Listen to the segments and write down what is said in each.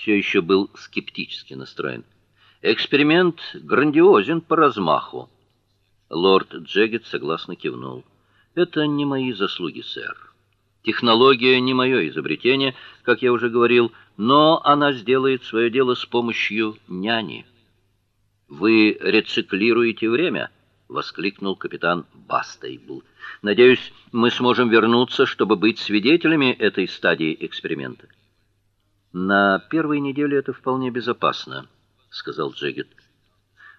все еще был скептически настроен. Эксперимент грандиозен по размаху. Лорд Джеггет согласно кивнул. Это не мои заслуги, сэр. Технология не мое изобретение, как я уже говорил, но она сделает свое дело с помощью няни. Вы рециклируете время, воскликнул капитан Бастейбл. Надеюсь, мы сможем вернуться, чтобы быть свидетелями этой стадии эксперимента. На первой неделе это вполне безопасно, сказал Джегет.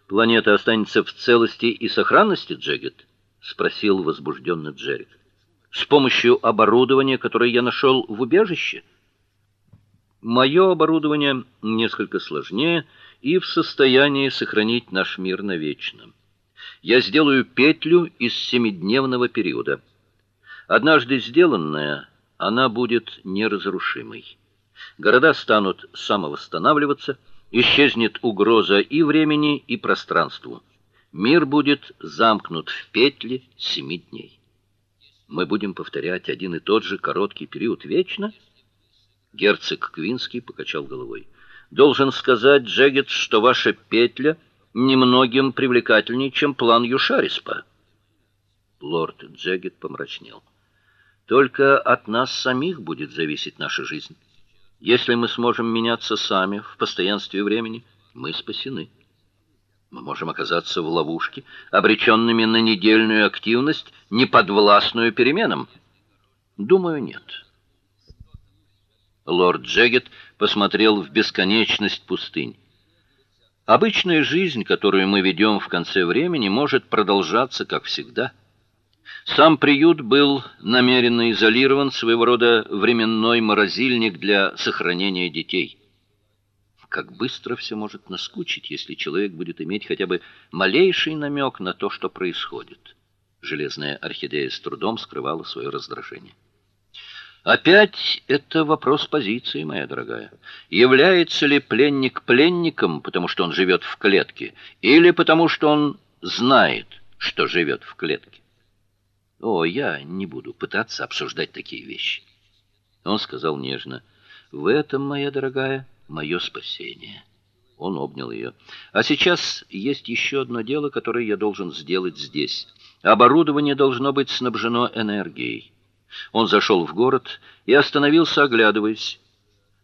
Планета останется в целости и сохранности, Джегет? спросил возбужденно Джерик с помощью оборудования, которое я нашел в убежище. Мое оборудование несколько сложнее и в состоянии сохранить наш мир навечно. Я сделаю петлю из семидневного периода. Однажды сделанная, она будет неразрушимой. Города станут самовосстанавливаться, исчезнет угроза и времени, и пространству. Мир будет замкнут в петле семи дней мы будем повторять один и тот же короткий период вечно? Герцог Квинский покачал головой. Должен сказать, Джегет, что ваша петля немногим привлекательнее, чем план Юшариспа. Лорд Джегет помрачнел. Только от нас самих будет зависеть наша жизнь. Если мы сможем меняться сами в постоянстве времени, мы спасены. Мы можем оказаться в ловушке, обреченными на недельную активность, неподвластную переменам. Думаю, нет. Лорд Джегет посмотрел в бесконечность пустынь. Обычная жизнь, которую мы ведем в конце времени, может продолжаться как всегда. Сам приют был намеренно изолирован, своего рода временной морозильник для сохранения детей как быстро все может наскучить, если человек будет иметь хотя бы малейший намек на то, что происходит. Железная орхидея с трудом скрывала свое раздражение. Опять это вопрос позиции, моя дорогая. Является ли пленник пленником, потому что он живет в клетке, или потому что он знает, что живет в клетке? О, я не буду пытаться обсуждать такие вещи. Он сказал нежно: "В этом, моя дорогая, мое спасение. Он обнял ее. А сейчас есть еще одно дело, которое я должен сделать здесь. Оборудование должно быть снабжено энергией. Он зашел в город и остановился, оглядываясь.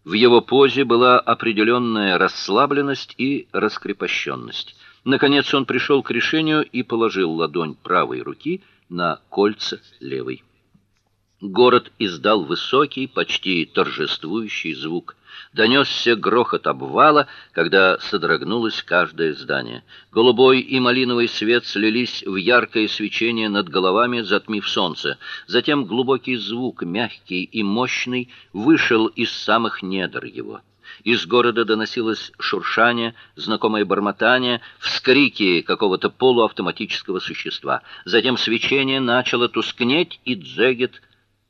В его позе была определенная расслабленность и раскрепощенность. Наконец он пришел к решению и положил ладонь правой руки на кольца левой. Город издал высокий, почти торжествующий звук. Донесся грохот обвала, когда содрогнулось каждое здание. Голубой и малиновый свет слились в яркое свечение над головами, затмив солнце. Затем глубокий звук, мягкий и мощный, вышел из самых недр его. Из города доносилось шуршание, знакомое бормотание, вскрики какого-то полуавтоматического существа. Затем свечение начало тускнеть, и Джегет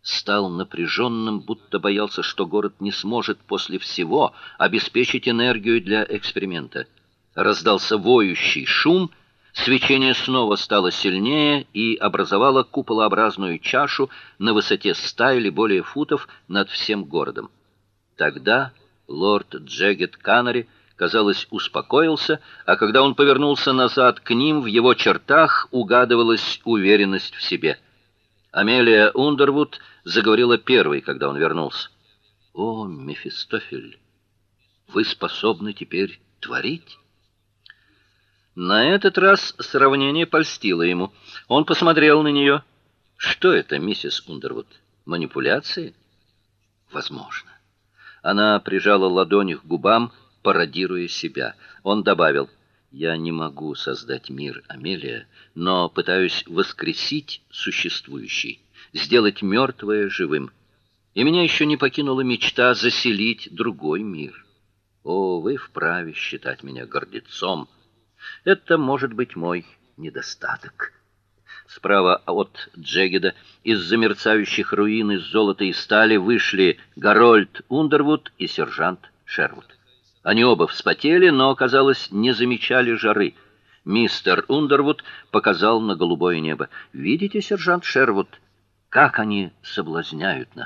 стал напряженным, будто боялся, что город не сможет после всего обеспечить энергию для эксперимента. Раздался воющий шум, свечение снова стало сильнее и образовало куполообразную чашу на высоте ста или более футов над всем городом. Тогда лорд Джегет Канари, казалось, успокоился, а когда он повернулся назад к ним, в его чертах угадывалась уверенность в себе. Амелия Ундервуд заговорила первой, когда он вернулся. О, Мефистофель, вы способны теперь творить? На этот раз сравнение польстило ему. Он посмотрел на нее. Что это, миссис Ундервуд? Манипуляции? Возможно. Она прижала ладонь к губам, пародируя себя. Он добавил: "Я не могу создать мир, Амелия, но пытаюсь воскресить существующий" сделать мертвое живым. И меня еще не покинула мечта заселить другой мир. О, вы вправе считать меня гордецом. Это может быть мой недостаток. Справа от Джегеда из замерцающих руин из золота и стали вышли Гарольд Ундервуд и сержант Шервуд. Они оба вспотели, но, казалось, не замечали жары. Мистер Ундервуд показал на голубое небо. "Видите, сержант Шервуд, как они соблазняют нас.